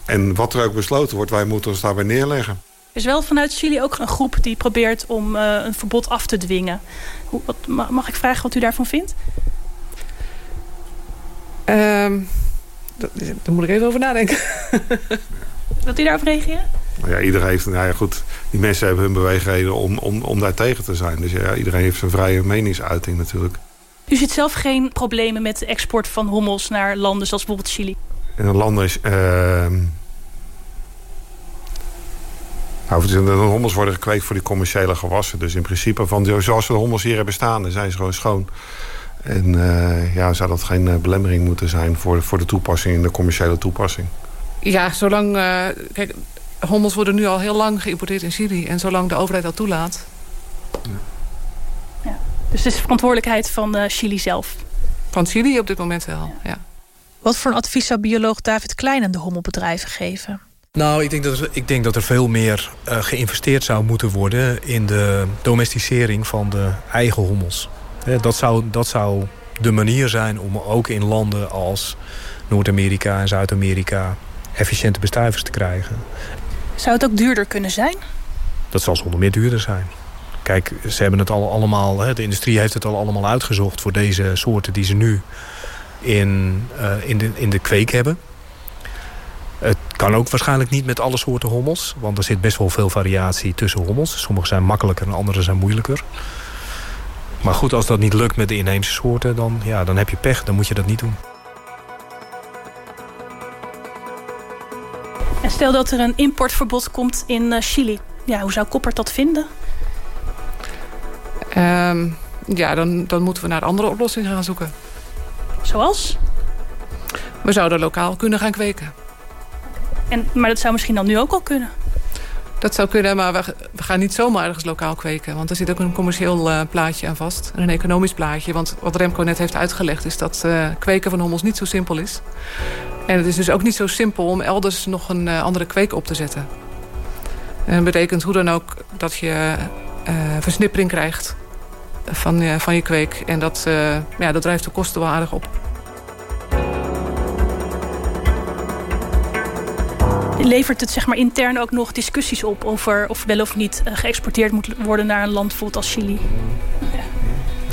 En wat er ook besloten wordt, wij moeten ons daarbij neerleggen. Er is wel vanuit Chili ook een groep die probeert om uh, een verbod af te dwingen. Hoe, wat, mag ik vragen wat u daarvan vindt? Um, daar moet ik even over nadenken. *laughs* Wilt u daarop reageren? Nou ja, iedereen heeft, nou ja, goed, die mensen hebben hun beweegreden om, om, om daar tegen te zijn. Dus ja, iedereen heeft zijn vrije meningsuiting natuurlijk. U ziet zelf geen problemen met de export van hommels naar landen zoals bijvoorbeeld Chili? In een land is... Uh, nou, de hommels worden gekweekt voor die commerciële gewassen. Dus in principe, van, zoals we de hommels hier hebben staan, dan zijn ze gewoon schoon. En uh, ja, zou dat geen belemmering moeten zijn voor de, voor de toepassing in de commerciële toepassing? Ja, zolang... Uh, kijk, hommels worden nu al heel lang geïmporteerd in Chili. En zolang de overheid dat toelaat... Ja. ja. Dus het is verantwoordelijkheid van uh, Chili zelf? Van Chili op dit moment wel, ja. ja. Wat voor een advies zou bioloog David Klein aan de hommelbedrijven geven? Nou, ik denk dat er, ik denk dat er veel meer uh, geïnvesteerd zou moeten worden... in de domesticering van de eigen hommels. Dat zou, dat zou de manier zijn om ook in landen als Noord-Amerika en Zuid-Amerika... efficiënte bestuivers te krijgen. Zou het ook duurder kunnen zijn? Dat zal zonder meer duurder zijn. Kijk, ze hebben het al allemaal, de industrie heeft het al allemaal uitgezocht... voor deze soorten die ze nu in, uh, in, de, in de kweek hebben. Het kan ook waarschijnlijk niet met alle soorten hommels. Want er zit best wel veel variatie tussen hommels. Sommige zijn makkelijker en andere zijn moeilijker. Maar goed, als dat niet lukt met de inheemse soorten... dan, ja, dan heb je pech, dan moet je dat niet doen. En stel dat er een importverbod komt in uh, Chili. Ja, hoe zou Koppert dat vinden? Um, ja, dan, dan moeten we naar andere oplossingen gaan zoeken. Zoals? We zouden lokaal kunnen gaan kweken. En, maar dat zou misschien dan nu ook al kunnen? Dat zou kunnen, maar we, gaan niet zomaar ergens lokaal kweken. Want er zit ook een commercieel uh, plaatje aan vast. En een economisch plaatje. Want wat Remco net heeft uitgelegd... is dat uh, kweken van hommels niet zo simpel is. En het is dus ook niet zo simpel om elders nog een uh, andere kweek op te zetten. En dat betekent hoe dan ook dat je versnippering krijgt van, van je kweek. En dat, ja, dat drijft de kosten wel aardig op. levert het zeg maar, intern ook nog discussies op... over of wel of niet geëxporteerd moet worden naar een land bijvoorbeeld als Chili? Ja,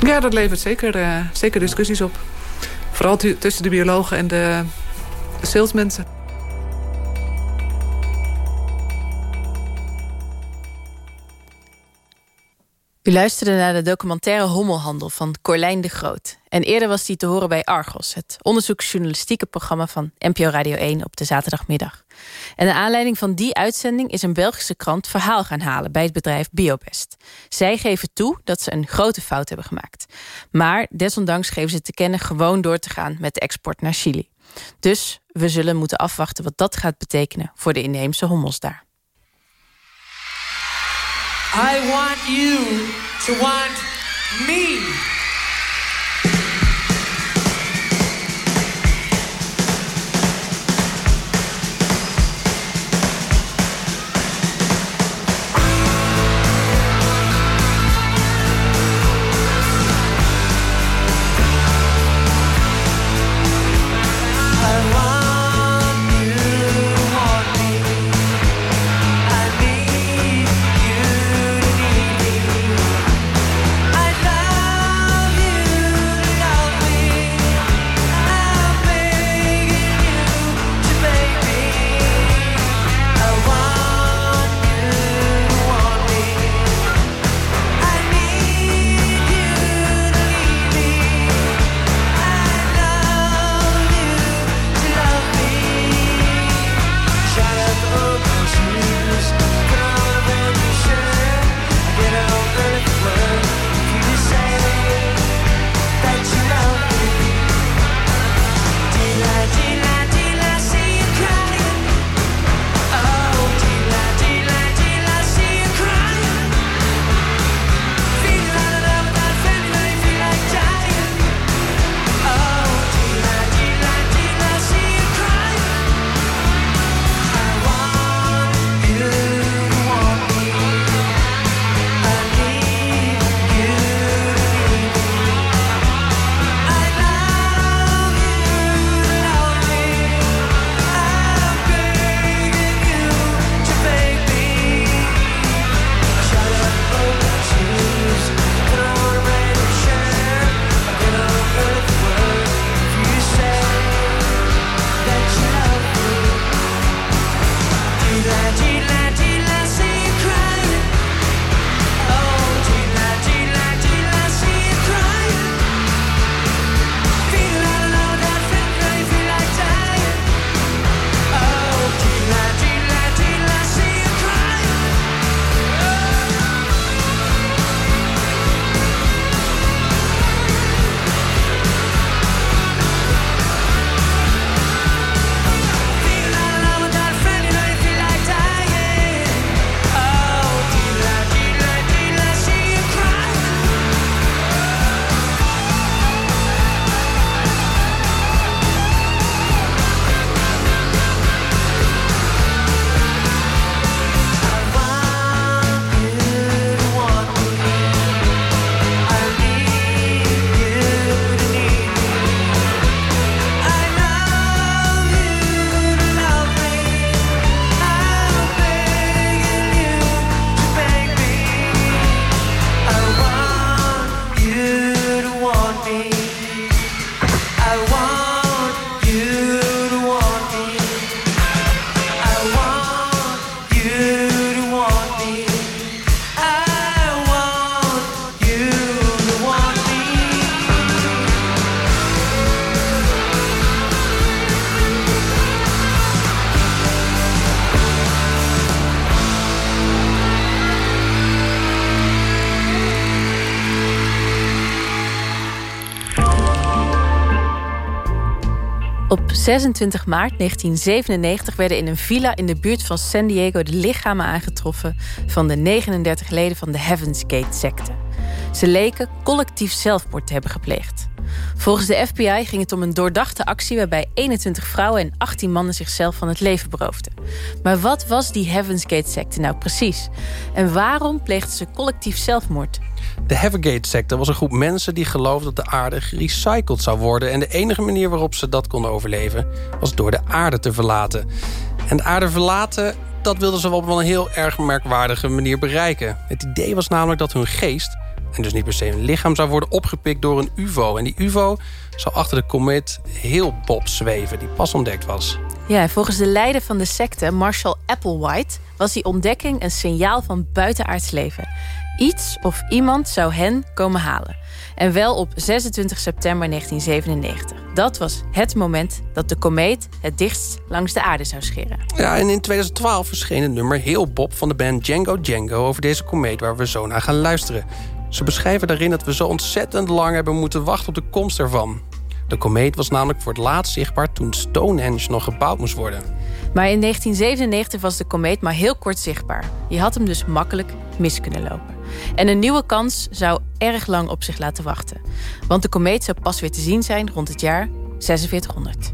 ja dat levert zeker, uh, zeker discussies op. Vooral tussen de biologen en de, de salesmensen. U luisterde naar de documentaire Hommelhandel van Corlijn de Groot. En eerder was die te horen bij Argos, het onderzoeksjournalistieke programma van NPO Radio 1 op de zaterdagmiddag. En de aanleiding van die uitzending is een Belgische krant verhaal gaan halen bij het bedrijf Biobest. Zij geven toe dat ze een grote fout hebben gemaakt. Maar desondanks geven ze te kennen gewoon door te gaan met de export naar Chili. Dus we zullen moeten afwachten wat dat gaat betekenen voor de inheemse hommels daar. I want you to want me. Op 26 maart 1997 werden in een villa in de buurt van San Diego de lichamen aangetroffen van de 39 leden van de Heaven's Gate-secte. Ze leken collectief zelfmoord te hebben gepleegd. Volgens de FBI ging het om een doordachte actie waarbij 21 vrouwen en 18 mannen zichzelf van het leven beroofden. Maar wat was die Heaven's Gate-secte nou precies? En waarom pleegden ze collectief zelfmoord? De Heavergate-secte was een groep mensen die geloofden dat de aarde gerecycled zou worden. En de enige manier waarop ze dat konden overleven was door de aarde te verlaten. En de aarde verlaten, dat wilden ze op een heel erg merkwaardige manier bereiken. Het idee was namelijk dat hun geest, en dus niet per se hun lichaam, zou worden opgepikt door een UFO. En die UFO zou achter de komeet heel Bob zweven, die pas ontdekt was. Ja, volgens de leider van de secte, Marshall Applewhite, was die ontdekking een signaal van buitenaards leven. Iets of iemand zou hen komen halen. En wel op 26 september 1997. Dat was het moment dat de komeet het dichtst langs de aarde zou scheren. Ja, en in 2012 verscheen het nummer Heel Bob van de band Django Django... over deze komeet waar we zo naar gaan luisteren. Ze beschrijven daarin dat we zo ontzettend lang hebben moeten wachten op de komst ervan. De komeet was namelijk voor het laatst zichtbaar toen Stonehenge nog gebouwd moest worden. Maar in 1997 was de komeet maar heel kort zichtbaar. Je had hem dus makkelijk mis kunnen lopen. En een nieuwe kans zou erg lang op zich laten wachten. Want de komeet zou pas weer te zien zijn rond het jaar 4600.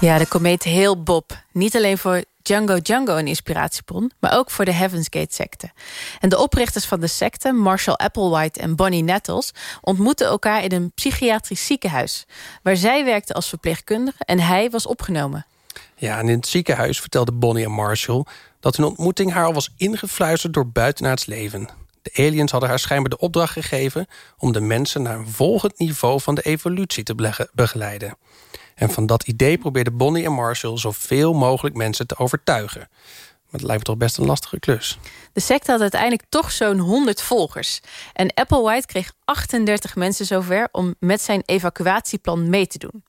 Ja, de komeet heel Bob. Niet alleen voor Django Django een inspiratiebron... maar ook voor de Heaven's Gate-secte. En de oprichters van de secte, Marshall Applewhite en Bonnie Nettles... ontmoetten elkaar in een psychiatrisch ziekenhuis... waar zij werkte als verpleegkundige en hij was opgenomen. Ja, en in het ziekenhuis vertelden Bonnie en Marshall... dat hun ontmoeting haar al was ingefluisterd door buitenaards leven. De aliens hadden haar schijnbaar de opdracht gegeven... om de mensen naar een volgend niveau van de evolutie te begeleiden. En van dat idee probeerden Bonnie en Marshall... zoveel mogelijk mensen te overtuigen. Maar het lijkt me toch best een lastige klus. De secte had uiteindelijk toch zo'n 100 volgers. En Applewhite kreeg 38 mensen zover om met zijn evacuatieplan mee te doen.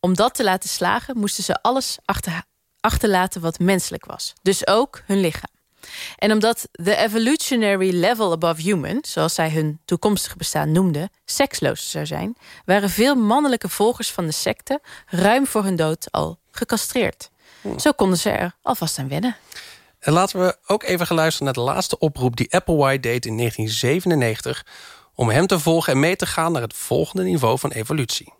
Om dat te laten slagen moesten ze alles achter, achterlaten wat menselijk was. Dus ook hun lichaam. En omdat the evolutionary level above human, zoals zij hun toekomstige bestaan noemden, seksloos zou zijn, waren veel mannelijke volgers van de secte ruim voor hun dood al gecastreerd. Zo konden ze er alvast aan wennen. En laten we ook even gaan luisteren naar de laatste oproep... die Applewhite deed in 1997... om hem te volgen en mee te gaan naar het volgende niveau van evolutie.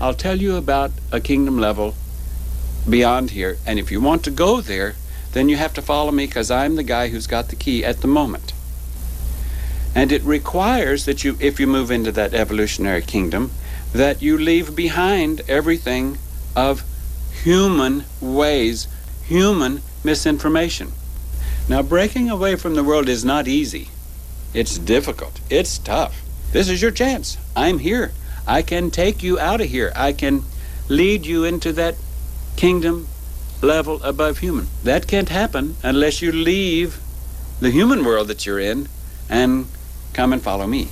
I'll tell you about a kingdom level beyond here. And if you want to go there, then you have to follow me because I'm the guy who's got the key at the moment. And it requires that you, if you move into that evolutionary kingdom, that you leave behind everything of human ways, human misinformation. Now, breaking away from the world is not easy. It's difficult. It's tough. This is your chance. I'm here. I can take you out of here. I can lead you into that kingdom level above human. That can't happen unless you leave the human world that you're in and come and follow me.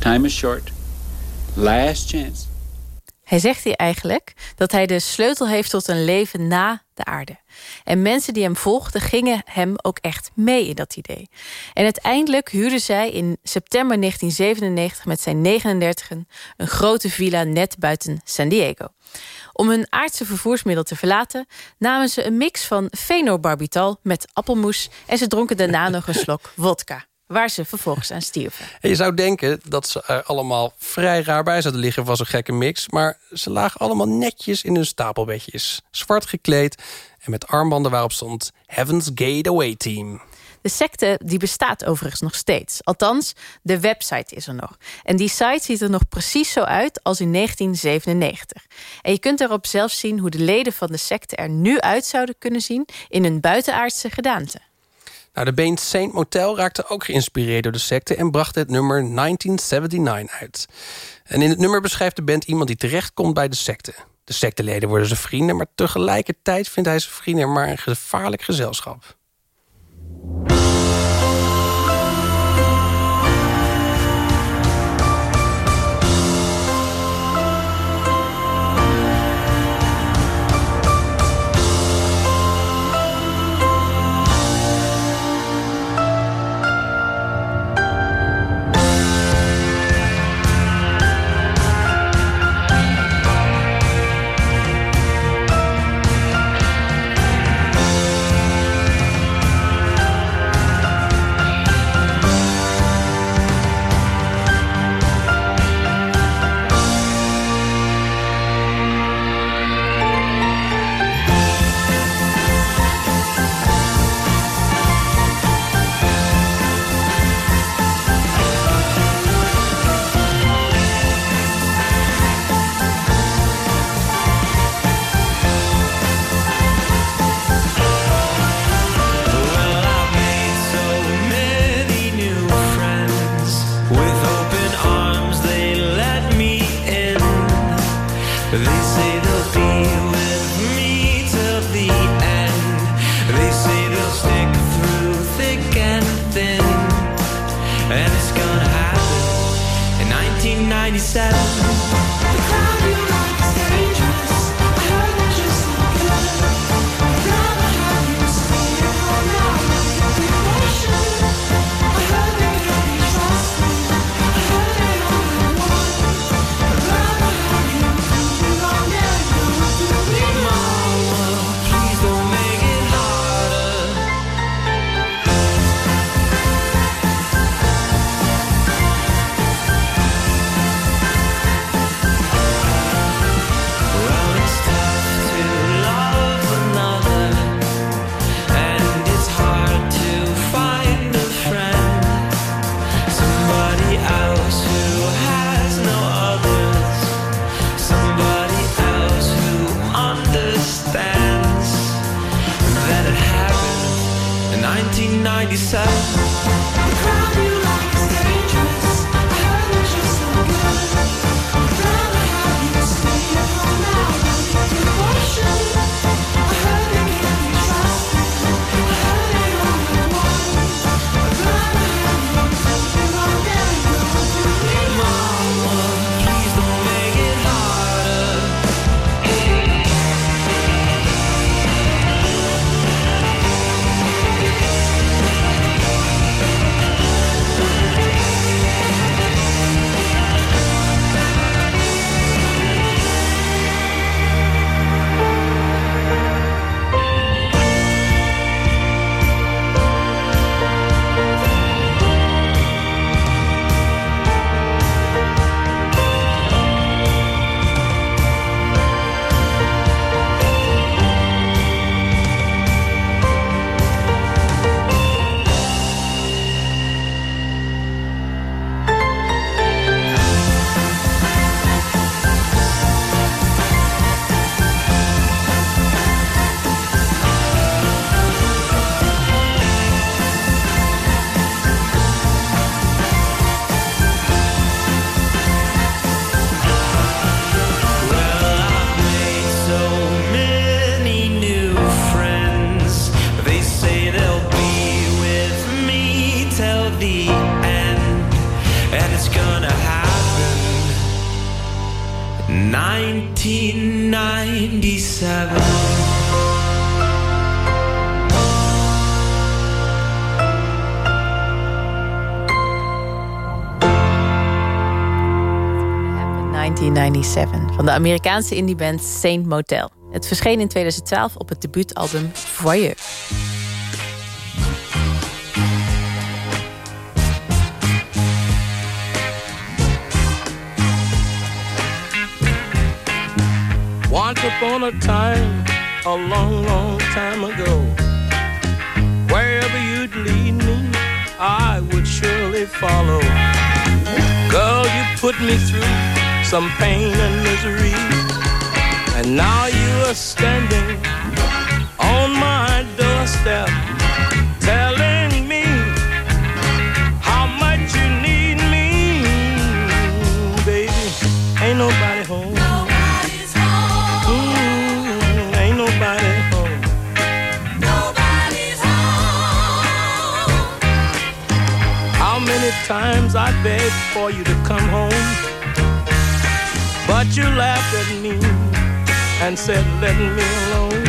Time is short. Last chance. Hij zegt hier eigenlijk dat hij de sleutel heeft tot een leven na de aarde. En mensen die hem volgden gingen hem ook echt mee in dat idee. En uiteindelijk huurde zij in september 1997 met zijn 39 een grote villa net buiten San Diego. Om hun aardse vervoersmiddel te verlaten namen ze een mix van fenobarbital met appelmoes en ze dronken daarna nog een *laughs* slok vodka. Waar ze vervolgens aan stierven. En je zou denken dat ze er allemaal vrij raar bij zouden liggen... van zo'n gekke mix, maar ze lagen allemaal netjes in hun stapelbedjes. Zwart gekleed en met armbanden waarop stond... Heaven's Gate Away Team. De secte die bestaat overigens nog steeds. Althans, de website is er nog. En die site ziet er nog precies zo uit als in 1997. En je kunt erop zelfs zien hoe de leden van de secte er nu uit zouden kunnen zien... in een buitenaardse gedaante. Nou, de band Saint Motel raakte ook geïnspireerd door de secte... en bracht het nummer 1979 uit. En in het nummer beschrijft de band iemand die terechtkomt bij de secte. De secteleden worden zijn vrienden... maar tegelijkertijd vindt hij zijn vrienden maar een gevaarlijk gezelschap. 1997 van de Amerikaanse indieband Saint Motel. Het verscheen in 2012 op het debuutalbum Voyeur. Once upon a time, a long, long time ago, wherever you'd lead me, I would surely follow. Girl, you put me through some pain and misery, and now you are standing on my doorstep, telling me how much you need me, baby. Ain't nobody home. Mm, ain't nobody home. How many times I begged for you to come home, but you laughed at me and said, "Let me alone."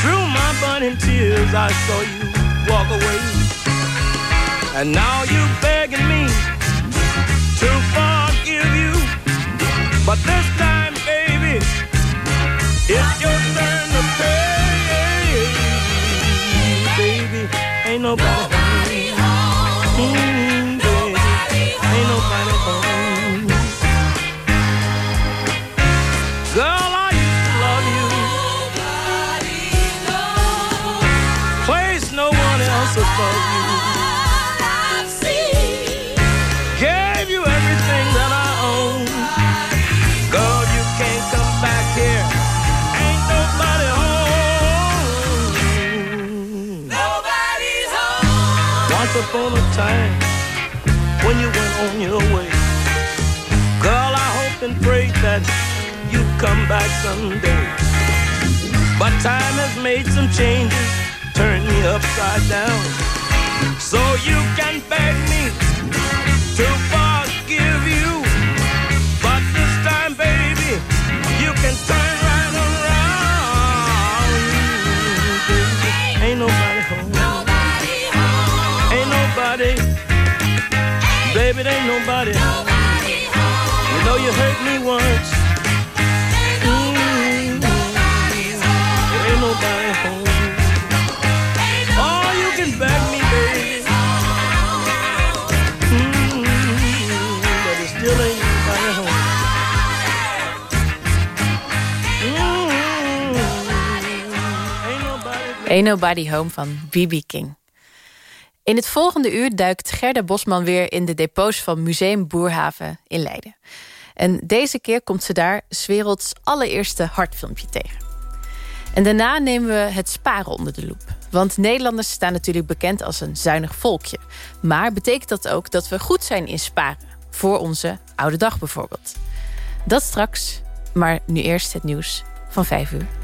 Through my burning tears, I saw you walk away, and now you're begging me to forgive you, but this time, baby. It's your turn to pay, baby. Ain't nobody home. Mm, baby. Ain't nobody home. Upon a time, when you went on your way, girl, I hoped and prayed that you'd come back someday. But time has made some changes, turned me upside down. You can beg me to forgive you. But this time, baby, you can turn right around. Ain't nobody home. Ain't nobody. Baby, there ain't nobody home. You know you hurt me once. Ain't Nobody Home van B.B. King. In het volgende uur duikt Gerda Bosman weer in de depots van Museum Boerhaven in Leiden. En deze keer komt ze daar 's werelds allereerste hartfilmpje tegen. En daarna nemen we het sparen onder de loep. Want Nederlanders staan natuurlijk bekend als een zuinig volkje. Maar betekent dat ook dat we goed zijn in sparen? Voor onze oude dag bijvoorbeeld. Dat straks, maar nu eerst het nieuws van 5 uur.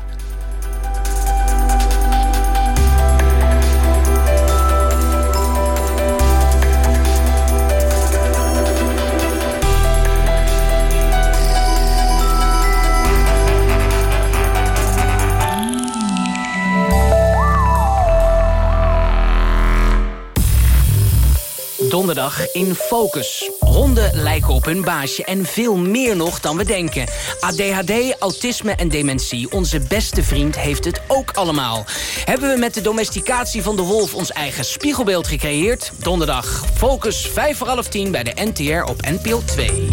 Donderdag in Focus. Honden lijken op hun baasje en veel meer nog dan we denken. ADHD, autisme en dementie. Onze beste vriend heeft het ook allemaal. Hebben we met de domesticatie van de wolf ons eigen spiegelbeeld gecreëerd? Donderdag Focus 5 voor half 10 bij de NTR op NPO 2.